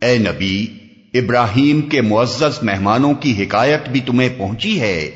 اے نبی ابراہیم کے معزز مہمانوں کی حکایت بھی تمہیں پہنچی ہے۔